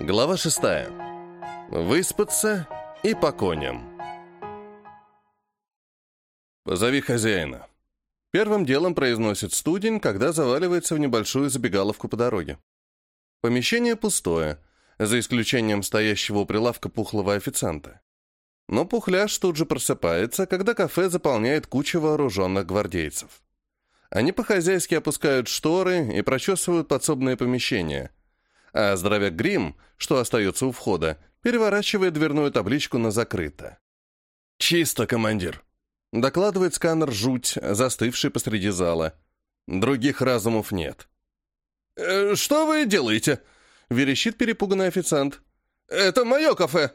Глава шестая. Выспаться и по коням. «Позови хозяина». Первым делом произносит студень, когда заваливается в небольшую забегаловку по дороге. Помещение пустое, за исключением стоящего у прилавка пухлого официанта. Но пухляж тут же просыпается, когда кафе заполняет куча вооруженных гвардейцев. Они по-хозяйски опускают шторы и прочесывают подсобное помещение. А здоровяк Грим, что остается у входа, переворачивает дверную табличку на «закрыто». «Чисто, командир», — докладывает сканер «Жуть», застывший посреди зала. Других разумов нет. «Э, «Что вы делаете?» — верещит перепуганный официант. «Это мое кафе!»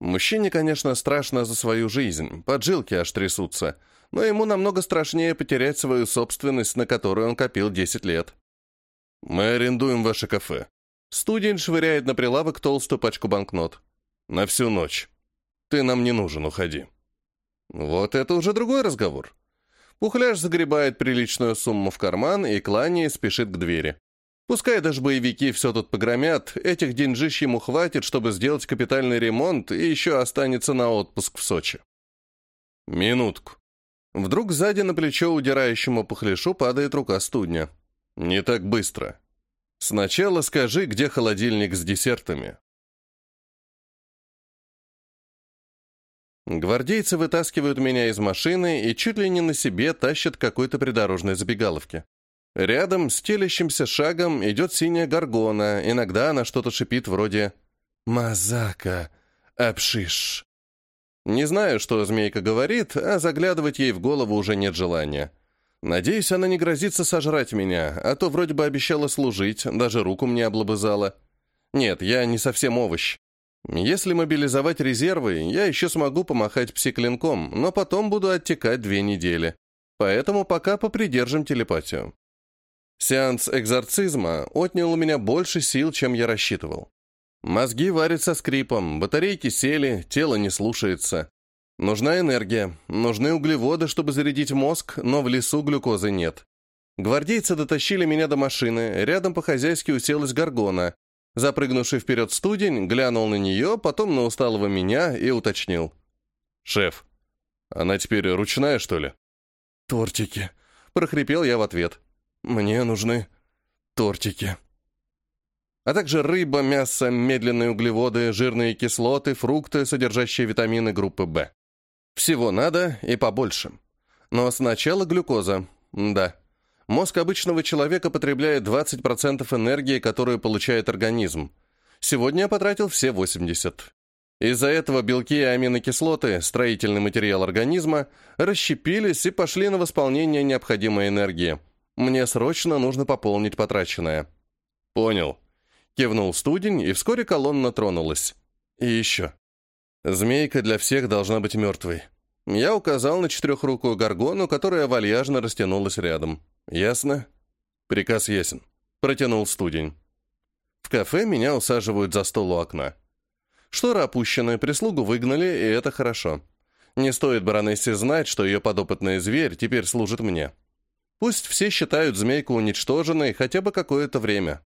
Мужчине, конечно, страшно за свою жизнь, поджилки аж трясутся, но ему намного страшнее потерять свою собственность, на которую он копил 10 лет. «Мы арендуем ваше кафе». Студень швыряет на прилавок толстую пачку банкнот. «На всю ночь. Ты нам не нужен, уходи». Вот это уже другой разговор. Пухляж загребает приличную сумму в карман и, кланяясь, спешит к двери. Пускай даже боевики все тут погромят, этих деньжищ ему хватит, чтобы сделать капитальный ремонт и еще останется на отпуск в Сочи. Минутку. Вдруг сзади на плечо удирающему пухляшу падает рука студня. Не так быстро. Сначала скажи, где холодильник с десертами. Гвардейцы вытаскивают меня из машины и чуть ли не на себе тащат какой-то придорожной забегаловке. Рядом с телящимся шагом идет синяя горгона, иногда она что-то шипит вроде «Мазака, обшиш». Не знаю, что змейка говорит, а заглядывать ей в голову уже нет желания. Надеюсь, она не грозится сожрать меня, а то вроде бы обещала служить, даже руку мне облобызала. Нет, я не совсем овощ. Если мобилизовать резервы, я еще смогу помахать псиклинком, но потом буду оттекать две недели. Поэтому пока попридержим телепатию. Сеанс экзорцизма отнял у меня больше сил, чем я рассчитывал. Мозги варят со скрипом, батарейки сели, тело не слушается. Нужна энергия, нужны углеводы, чтобы зарядить мозг, но в лесу глюкозы нет. Гвардейцы дотащили меня до машины, рядом по-хозяйски уселась горгона. Запрыгнувший вперед студень, глянул на нее, потом на усталого меня и уточнил. «Шеф, она теперь ручная, что ли?» «Тортики», — прохрипел я в ответ. Мне нужны тортики. А также рыба, мясо, медленные углеводы, жирные кислоты, фрукты, содержащие витамины группы В. Всего надо и побольше. Но сначала глюкоза. Да. Мозг обычного человека потребляет 20% энергии, которую получает организм. Сегодня я потратил все 80%. Из-за этого белки и аминокислоты, строительный материал организма, расщепились и пошли на восполнение необходимой энергии – мне срочно нужно пополнить потраченное». «Понял». Кивнул студень, и вскоре колонна тронулась. «И еще. Змейка для всех должна быть мертвой». Я указал на четырехрукую горгону, которая вальяжно растянулась рядом. «Ясно?» «Приказ ясен». Протянул студень. В кафе меня усаживают за стол у окна. Шторы опущены, прислугу выгнали, и это хорошо. Не стоит баронессе знать, что ее подопытный зверь теперь служит мне. Пусть все считают змейку уничтоженной хотя бы какое-то время.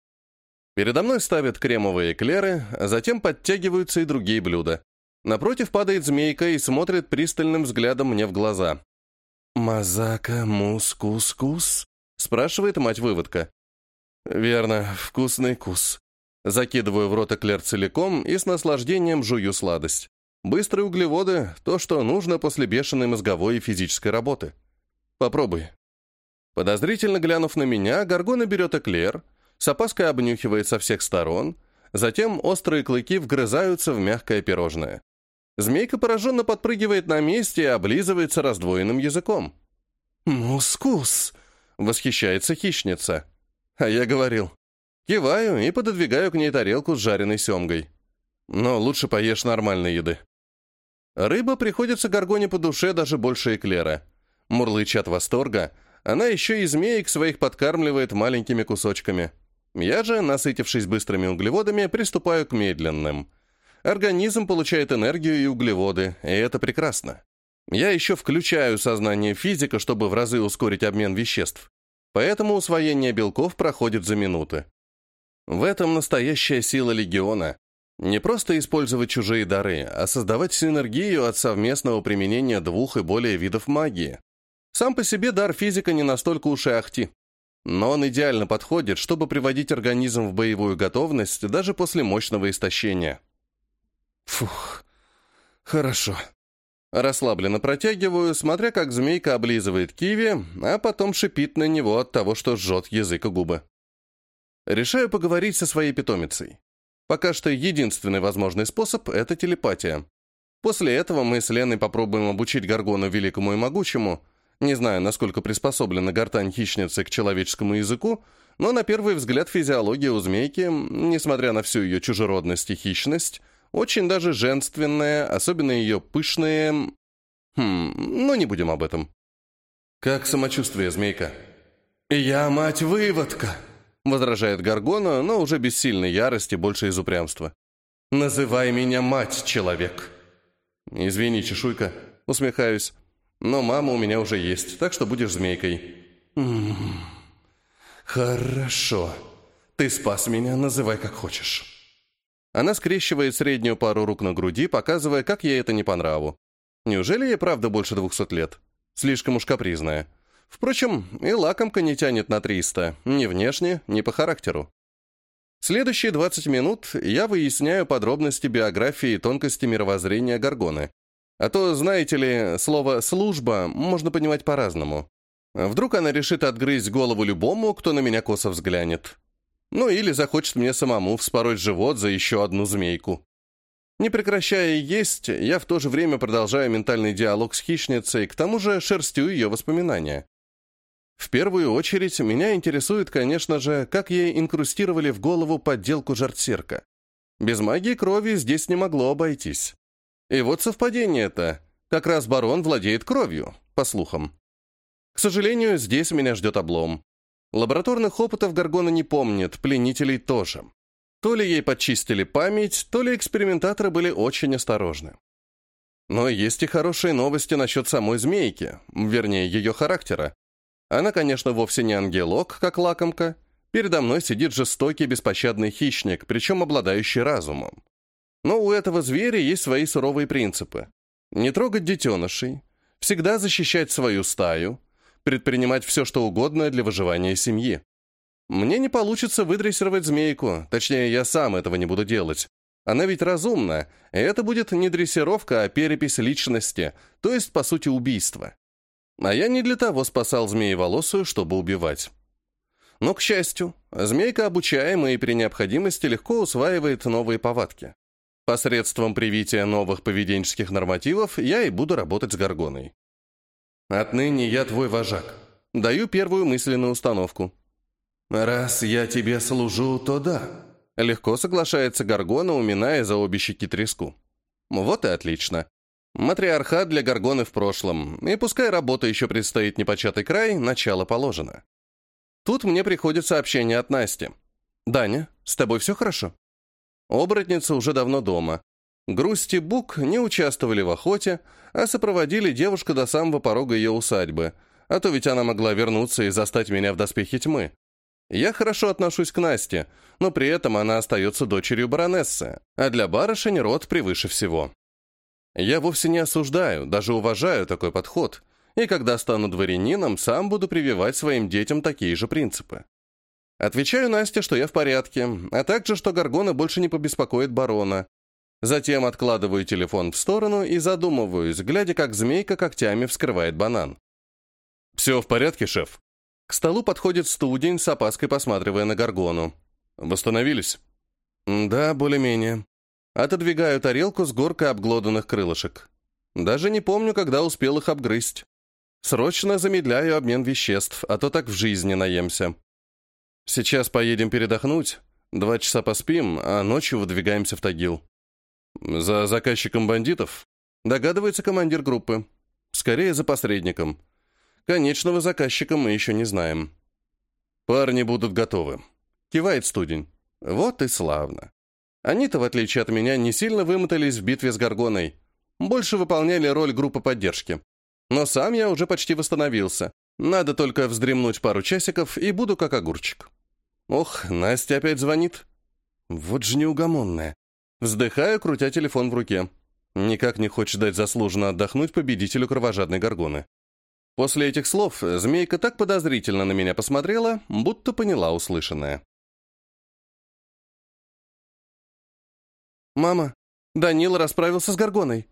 Передо мной ставят кремовые эклеры, а затем подтягиваются и другие блюда. Напротив падает змейка и смотрит пристальным взглядом мне в глаза. «Мазака мус-кус-кус?» — спрашивает мать-выводка. «Верно, вкусный кус». Закидываю в рот эклер целиком и с наслаждением жую сладость. Быстрые углеводы — то, что нужно после бешеной мозговой и физической работы. Попробуй. Подозрительно глянув на меня, Гаргона берет эклер, с опаской обнюхивает со всех сторон, затем острые клыки вгрызаются в мягкое пирожное. Змейка пораженно подпрыгивает на месте и облизывается раздвоенным языком. «Мускус!» — восхищается хищница. А я говорил. Киваю и пододвигаю к ней тарелку с жареной семгой. Но лучше поешь нормальной еды. Рыба приходится Гаргоне по душе даже больше эклера. Мурлыча восторга — она еще и змеек своих подкармливает маленькими кусочками. Я же, насытившись быстрыми углеводами, приступаю к медленным. Организм получает энергию и углеводы, и это прекрасно. Я еще включаю сознание физика, чтобы в разы ускорить обмен веществ. Поэтому усвоение белков проходит за минуты. В этом настоящая сила легиона. Не просто использовать чужие дары, а создавать синергию от совместного применения двух и более видов магии. Сам по себе дар физика не настолько уж и ахти. Но он идеально подходит, чтобы приводить организм в боевую готовность даже после мощного истощения. Фух, хорошо. Расслабленно протягиваю, смотря как змейка облизывает киви, а потом шипит на него от того, что жжет язык и губы. Решаю поговорить со своей питомицей. Пока что единственный возможный способ — это телепатия. После этого мы с Леной попробуем обучить Гаргону великому и могучему. Не знаю, насколько приспособлена гортань хищницы к человеческому языку, но на первый взгляд физиология у змейки, несмотря на всю ее чужеродность и хищность, очень даже женственная, особенно ее пышные... Хм, но не будем об этом. «Как самочувствие, змейка?» «Я мать-выводка!» возражает Гаргона, но уже без сильной ярости, больше из упрямства. «Называй меня мать, человек!» «Извини, чешуйка», — усмехаюсь. «Но мама у меня уже есть, так что будешь змейкой». «М -м -м. «Хорошо. Ты спас меня, называй как хочешь». Она скрещивает среднюю пару рук на груди, показывая, как ей это не по нраву. Неужели ей правда больше двухсот лет? Слишком уж капризная. Впрочем, и лакомка не тянет на 300, ни внешне, ни по характеру. Следующие 20 минут я выясняю подробности биографии и тонкости мировоззрения Гаргоны. А то, знаете ли, слово «служба» можно понимать по-разному. Вдруг она решит отгрызть голову любому, кто на меня косо взглянет. Ну или захочет мне самому вспороть живот за еще одну змейку. Не прекращая есть, я в то же время продолжаю ментальный диалог с хищницей, к тому же шерстю ее воспоминания. В первую очередь меня интересует, конечно же, как ей инкрустировали в голову подделку жартсерка. Без магии крови здесь не могло обойтись. И вот совпадение это. Как раз барон владеет кровью, по слухам. К сожалению, здесь меня ждет облом. Лабораторных опытов Гаргона не помнит, пленителей тоже. То ли ей подчистили память, то ли экспериментаторы были очень осторожны. Но есть и хорошие новости насчет самой змейки, вернее, ее характера. Она, конечно, вовсе не ангелок, как лакомка. Передо мной сидит жестокий, беспощадный хищник, причем обладающий разумом. Но у этого зверя есть свои суровые принципы. Не трогать детенышей, всегда защищать свою стаю, предпринимать все, что угодно для выживания семьи. Мне не получится выдрессировать змейку, точнее, я сам этого не буду делать. Она ведь разумна, и это будет не дрессировка, а перепись личности, то есть, по сути, убийство. А я не для того спасал змееволосую, чтобы убивать. Но, к счастью, змейка обучаемая и при необходимости легко усваивает новые повадки. Посредством привития новых поведенческих нормативов я и буду работать с горгоной. Отныне я твой вожак. Даю первую мысленную установку. «Раз я тебе служу, то да», — легко соглашается Гаргона, уминая за обе щеки треску. Вот и отлично. Матриархат для Гаргоны в прошлом, и пускай работа еще предстоит непочатый край, начало положено. Тут мне приходит сообщение от Насти. «Даня, с тобой все хорошо?» Оборотница уже давно дома. Грусть и Бук не участвовали в охоте, а сопроводили девушку до самого порога ее усадьбы, а то ведь она могла вернуться и застать меня в доспехе тьмы. Я хорошо отношусь к Насте, но при этом она остается дочерью баронессы, а для барышень род превыше всего. Я вовсе не осуждаю, даже уважаю такой подход, и когда стану дворянином, сам буду прививать своим детям такие же принципы. Отвечаю Насте, что я в порядке, а также, что Гаргона больше не побеспокоит барона. Затем откладываю телефон в сторону и задумываюсь, глядя, как змейка когтями вскрывает банан. «Все в порядке, шеф?» К столу подходит студень, с опаской посматривая на Гаргону. «Восстановились?» «Да, более-менее», Отодвигаю тарелку с горкой обглоданных крылышек. Даже не помню, когда успел их обгрызть. Срочно замедляю обмен веществ, а то так в жизни наемся. Сейчас поедем передохнуть, два часа поспим, а ночью выдвигаемся в Тагил. За заказчиком бандитов? Догадывается командир группы. Скорее, за посредником. Конечного заказчика мы еще не знаем. Парни будут готовы. Кивает студень. Вот и славно. Они-то, в отличие от меня, не сильно вымотались в битве с Гаргоной. Больше выполняли роль группы поддержки. Но сам я уже почти восстановился. Надо только вздремнуть пару часиков, и буду как огурчик. Ох, Настя опять звонит. Вот же неугомонная. Вздыхаю, крутя телефон в руке. Никак не хочет дать заслуженно отдохнуть победителю кровожадной горгоны. После этих слов змейка так подозрительно на меня посмотрела, будто поняла услышанное. «Мама, Данила расправился с горгоной».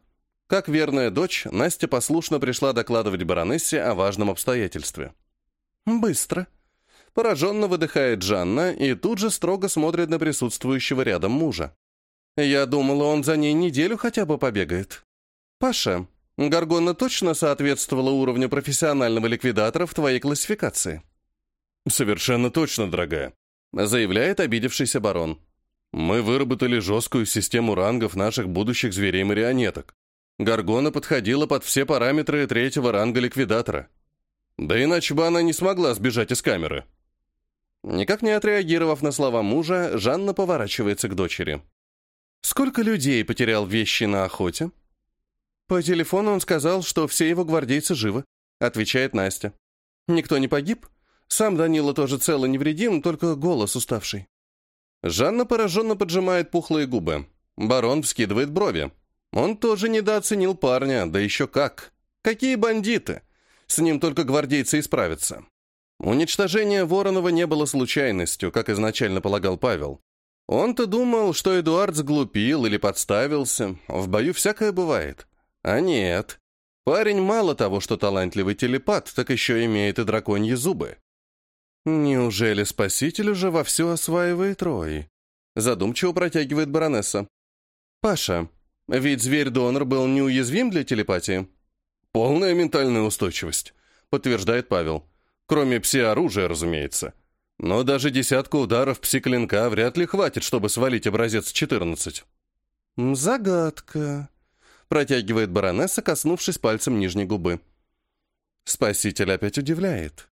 Как верная дочь, Настя послушно пришла докладывать баронессе о важном обстоятельстве. «Быстро», Пораженно выдыхает Жанна и тут же строго смотрит на присутствующего рядом мужа. Я думала, он за ней неделю хотя бы побегает. Паша, Гаргона точно соответствовала уровню профессионального ликвидатора в твоей классификации? Совершенно точно, дорогая, заявляет обидевшийся барон. Мы выработали жесткую систему рангов наших будущих зверей-марионеток. Гаргона подходила под все параметры третьего ранга ликвидатора. Да иначе бы она не смогла сбежать из камеры. Никак не отреагировав на слова мужа, Жанна поворачивается к дочери. «Сколько людей потерял вещи на охоте?» «По телефону он сказал, что все его гвардейцы живы», — отвечает Настя. «Никто не погиб? Сам Данила тоже цел и невредим, только голос уставший». Жанна пораженно поджимает пухлые губы. Барон вскидывает брови. Он тоже недооценил парня, да еще как. Какие бандиты! С ним только гвардейцы исправятся. Уничтожение Воронова не было случайностью, как изначально полагал Павел. Он-то думал, что Эдуард сглупил или подставился. В бою всякое бывает. А нет. Парень мало того, что талантливый телепат, так еще имеет и драконьи зубы. Неужели спаситель уже вовсю осваивает Рои? Задумчиво протягивает баронесса. Паша, ведь зверь-донор был неуязвим для телепатии? Полная ментальная устойчивость, подтверждает Павел. Кроме пси-оружия, разумеется. Но даже десятка ударов пси-клинка вряд ли хватит, чтобы свалить образец 14. «Загадка», — протягивает баронесса, коснувшись пальцем нижней губы. Спаситель опять удивляет.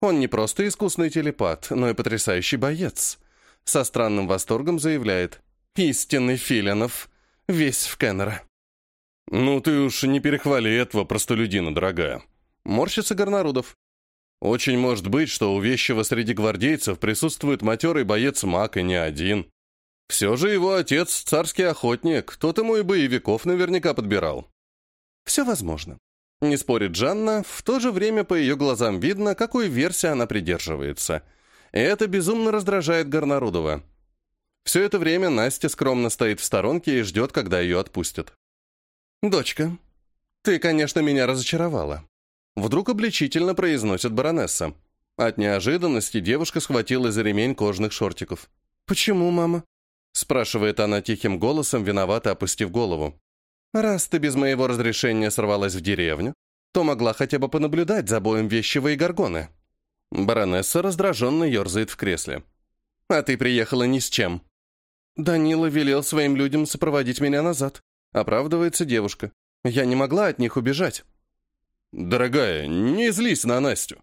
Он не просто искусный телепат, но и потрясающий боец. Со странным восторгом заявляет. «Истинный Филинов, весь в Кеннера». «Ну ты уж не перехвали этого простолюдина, дорогая». Морщится Горнарудов. Очень может быть, что у вещего среди гвардейцев присутствует матерый боец маг и не один. Все же его отец — царский охотник, тот ему и боевиков наверняка подбирал. Все возможно. Не спорит Жанна, в то же время по ее глазам видно, какой версии она придерживается. И это безумно раздражает Горнарудова. Все это время Настя скромно стоит в сторонке и ждет, когда ее отпустят. «Дочка, ты, конечно, меня разочаровала. Вдруг обличительно произносит баронесса. От неожиданности девушка схватила за ремень кожных шортиков. «Почему, мама?» спрашивает она тихим голосом, виновато опустив голову. «Раз ты без моего разрешения сорвалась в деревню, то могла хотя бы понаблюдать за боем вещего и горгоны». Баронесса раздраженно ерзает в кресле. «А ты приехала ни с чем». Данила велел своим людям сопроводить меня назад. Оправдывается девушка. Я не могла от них убежать. «Дорогая, не злись на Настю.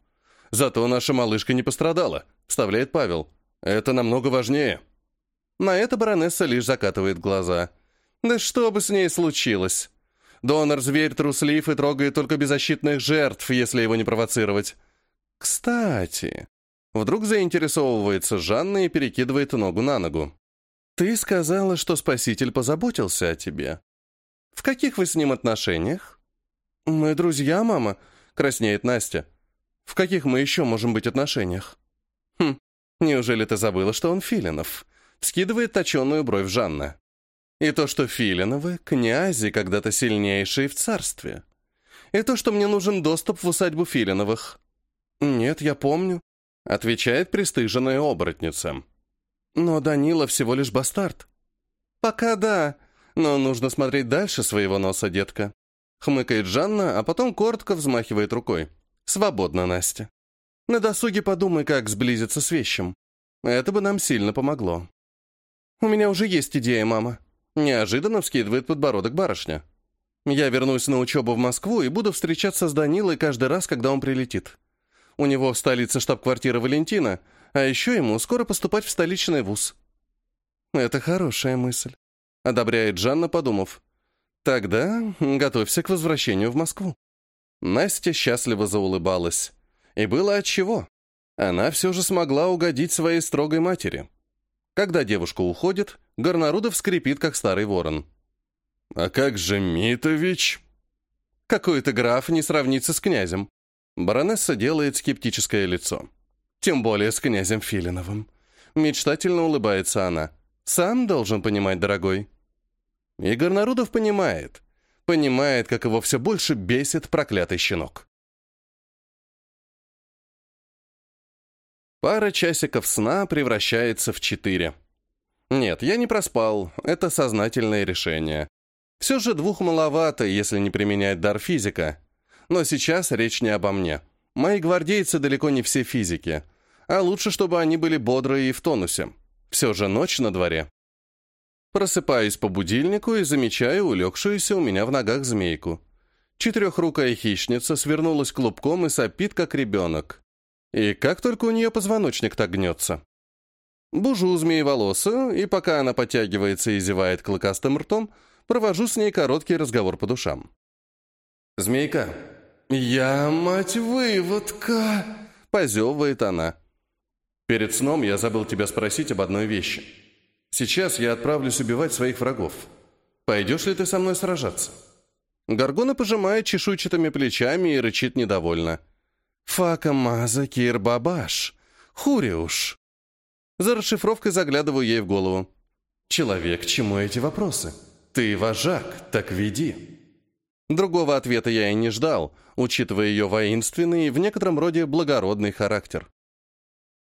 Зато наша малышка не пострадала», — вставляет Павел. «Это намного важнее». На это баронесса лишь закатывает глаза. «Да что бы с ней случилось? Донор-зверь труслив и трогает только беззащитных жертв, если его не провоцировать. Кстати...» Вдруг заинтересовывается Жанна и перекидывает ногу на ногу. «Ты сказала, что Спаситель позаботился о тебе. В каких вы с ним отношениях?» «Мы друзья, мама», — краснеет Настя. «В каких мы еще можем быть отношениях?» «Хм, неужели ты забыла, что он Филинов?» — скидывает точеную бровь Жанна. «И то, что Филиновы — князи, когда-то сильнейшие в царстве. И то, что мне нужен доступ в усадьбу Филиновых». «Нет, я помню», — отвечает пристыженная оборотница. «Но Данила всего лишь бастард». «Пока да, но нужно смотреть дальше своего носа, детка. Хмыкает Жанна, а потом коротко взмахивает рукой. «Свободно, Настя. На досуге подумай, как сблизиться с вещем. Это бы нам сильно помогло». «У меня уже есть идея, мама». Неожиданно вскидывает подбородок барышня. «Я вернусь на учебу в Москву и буду встречаться с Данилой каждый раз, когда он прилетит. У него в столице штаб-квартира Валентина, а еще ему скоро поступать в столичный вуз». «Это хорошая мысль», — одобряет Жанна, подумав. Тогда готовься к возвращению в Москву. Настя счастливо заулыбалась. И было отчего. Она все же смогла угодить своей строгой матери. Когда девушка уходит, Горнарудов скрипит, как старый ворон. «А как же Митович?» «Какой-то граф не сравнится с князем». Баронесса делает скептическое лицо. «Тем более с князем Филиновым». Мечтательно улыбается она. «Сам должен понимать, дорогой». И Горнарудов понимает. Понимает, как его все больше бесит проклятый щенок. Пара часиков сна превращается в четыре. Нет, я не проспал, это сознательное решение. Все же двух маловато, если не применять дар физика. Но сейчас речь не обо мне. Мои гвардейцы далеко не все физики. А лучше, чтобы они были бодрые и в тонусе. Все же ночь на дворе. Просыпаюсь по будильнику и замечаю улегшуюся у меня в ногах змейку. Четырехрукая хищница свернулась клубком и сопит, как ребенок. И как только у нее позвоночник так гнется. Бужу змееволосую, и пока она подтягивается и зевает клыкастым ртом, провожу с ней короткий разговор по душам. «Змейка». «Я, мать выводка!» — позевывает она. «Перед сном я забыл тебя спросить об одной вещи. Сейчас я отправлюсь убивать своих врагов. Пойдешь ли ты со мной сражаться?» Гаргона пожимает чешуйчатыми плечами и рычит недовольно. «Фака маза кир бабаш. Хуриуш». За расшифровкой заглядываю ей в голову. «Человек, чему эти вопросы? Ты вожак, так веди». Другого ответа я и не ждал, учитывая ее воинственный и в некотором роде благородный характер.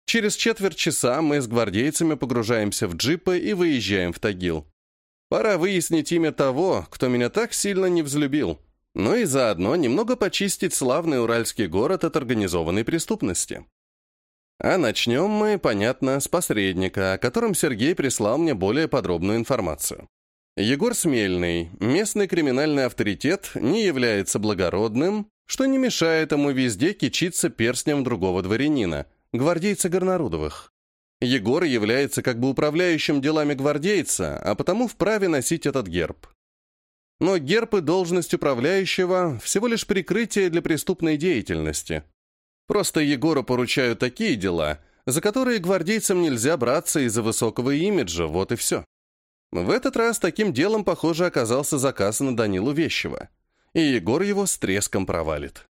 Через четверть часа мы с гвардейцами погружаемся в джипы и выезжаем в Тагил. Пора выяснить имя того, кто меня так сильно не взлюбил, но и заодно немного почистить славный уральский город от организованной преступности. А начнем мы, понятно, с посредника, о котором Сергей прислал мне более подробную информацию. Егор Смельный, местный криминальный авторитет, не является благородным, что не мешает ему везде кичиться перстнем другого дворянина, гвардейца Горнарудовых. Егор является как бы управляющим делами гвардейца, а потому вправе носить этот герб. Но герб и должность управляющего – всего лишь прикрытие для преступной деятельности – Просто Егору поручают такие дела, за которые гвардейцам нельзя браться из-за высокого имиджа, вот и все. В этот раз таким делом, похоже, оказался заказ на Данилу Вещева, и Егор его с треском провалит.